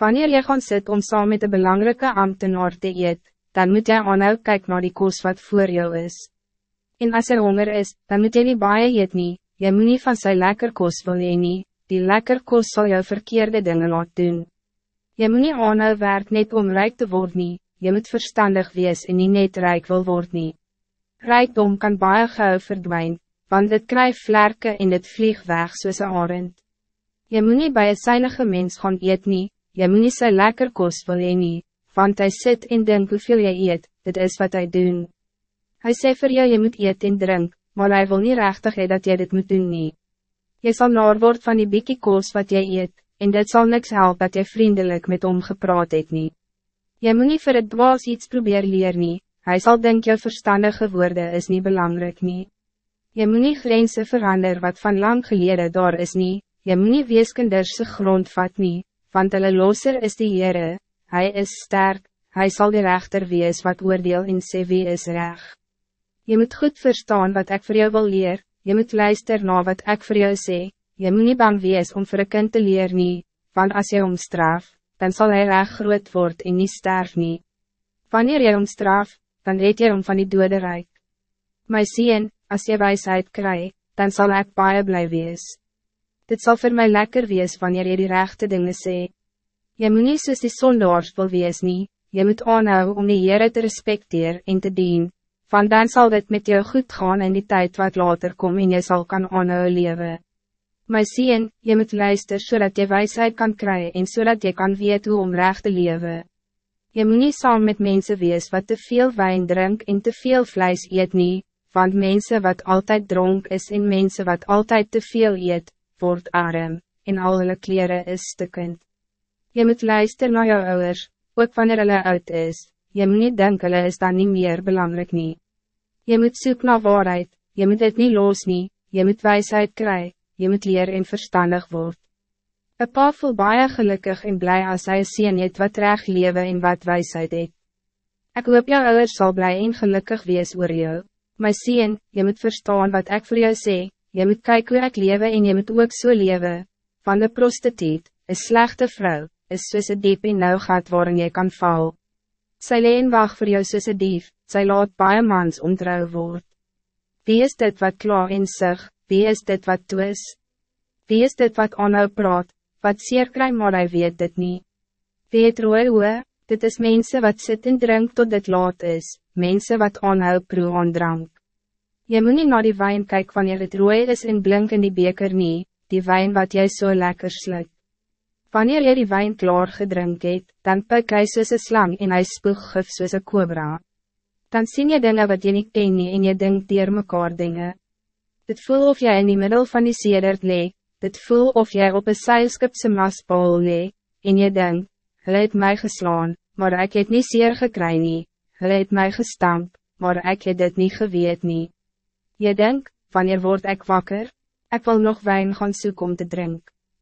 Wanneer je gaan sit om saam met de belangrijke ambtenaar te eet, dan moet jy aanhou kyk naar die koos wat voor jou is. En als er honger is, dan moet jy nie baie eet nie, jy moet nie van sy lekker koos wil jy nie, die lekker koos zal jou verkeerde dingen laat doen. Jy moet nie aanhou werk net om rijk te worden nie, jy moet verstandig wees en nie net rijk wil worden nie. Rijkdom kan baie gauw verdwijnen, want het krijgt vlerke en het vlieg weg soos een arend. Je moet niet bij een seinige mens gaan eet nie, je moet niet sy lekker kost wil jy nie, want hij zit en denk hoeveel je eet, dit is wat hij doen. Hij sê voor jou je moet eet en drink, maar hij wil niet rechtig hee dat jy dit moet doen nie. Je zal naar word van die bikkie kost wat jy eet, en dit zal niks helpen dat jy vriendelijk met hom gepraat het nie. Jy moet niet voor het dwaas iets probeer leer nie, hy sal denk jou verstandige woorden is niet belangrijk nie. Je moet niet grenzen veranderen wat van lang geleden daar is niet. Je moet niet weeskinderse grond vat nie, want hulle loser is die Heere, Hij is sterk, Hij zal de rechter wees wat oordeel in sê wie is reg. Je moet goed verstaan wat ik voor jou wil leer, je moet luister na wat ik voor jou sê, je moet niet bang wees om voor een kind te leer nie, want als je omstraf, dan zal hij reg groot word en niet sterf nie. Wanneer jy omstraf, dan red jy om van die dode rijk. My sien, als je wijsheid krijgt, dan zal ik baie blij wees. Dit zal voor mij lekker wees wanneer je die rechte dingen sê. Je moet niet soos die sondaars wil wees nie, je moet aanhou om die Heere te respecteer en te dien, van dan zal dit met jou goed gaan in die tijd wat later kom en je zal kan aanhou leven. My sien, je moet luister zodat je wijsheid kan krijgen en zodat je kan weet hoe om recht te leven. Je moet niet saam met mensen wees wat te veel wijn drink en te veel vlees eet nie, want mensen wat altijd dronk is en mensen wat altijd te veel eet, word arm, en al hulle kleren is stukkend. Je moet luisteren naar jou ouders, ook wanneer hulle oud is, je moet niet denken hulle is dan niet meer belangrijk nie. Je moet zoeken naar waarheid, je moet het niet los nie, je moet wijsheid krijgen, je moet leer en verstandig word. Een pa voel baie gelukkig en blij als hij sien het wat recht leven en wat wijsheid het. Ik hoop jou ouders zal blij en gelukkig wees oor jou. My sien, je moet verstaan wat ik voor jou zeg je moet kijken hoe ik lewe en je moet ook so leven. Van de prostituut, een slechte vrouw, is soos een diep en nou gaat waarin je kan val. Sy leen wacht voor jou soos een dief, sy laat baie mans ontrouw word. Wie is dit wat klaar in sig, wie is dit wat twis? Wie is dit wat aanhou praat, wat zeer kry maar hy weet dit niet? Wie het roe hoe, dit is mensen wat sit en drink tot dit laat is, mensen wat aanhou proe aan drank. Je moet niet naar die wijn kijken wanneer het rooi is en blink in die beker niet, die wijn wat jij zo so lekker sluit. Wanneer jy die wijn klaar gedrink het, dan pik hy soos een slang en hy spoeg gif soos een cobra. Dan zie je dingen wat je niet ken nie en je denkt dier mekaar dingen. Dit voel of jij in die middel van die sedert lee, dit voel of jij op een seilskipse maspaal lee, en je denkt, hulle het my geslaan, maar ik het niet zeer gekry nie, hulle het my gestamp, maar ik het dit niet geweet nie. Je denkt, wanneer word ik wakker? Ik wil nog wijn gaan zoeken om te drinken.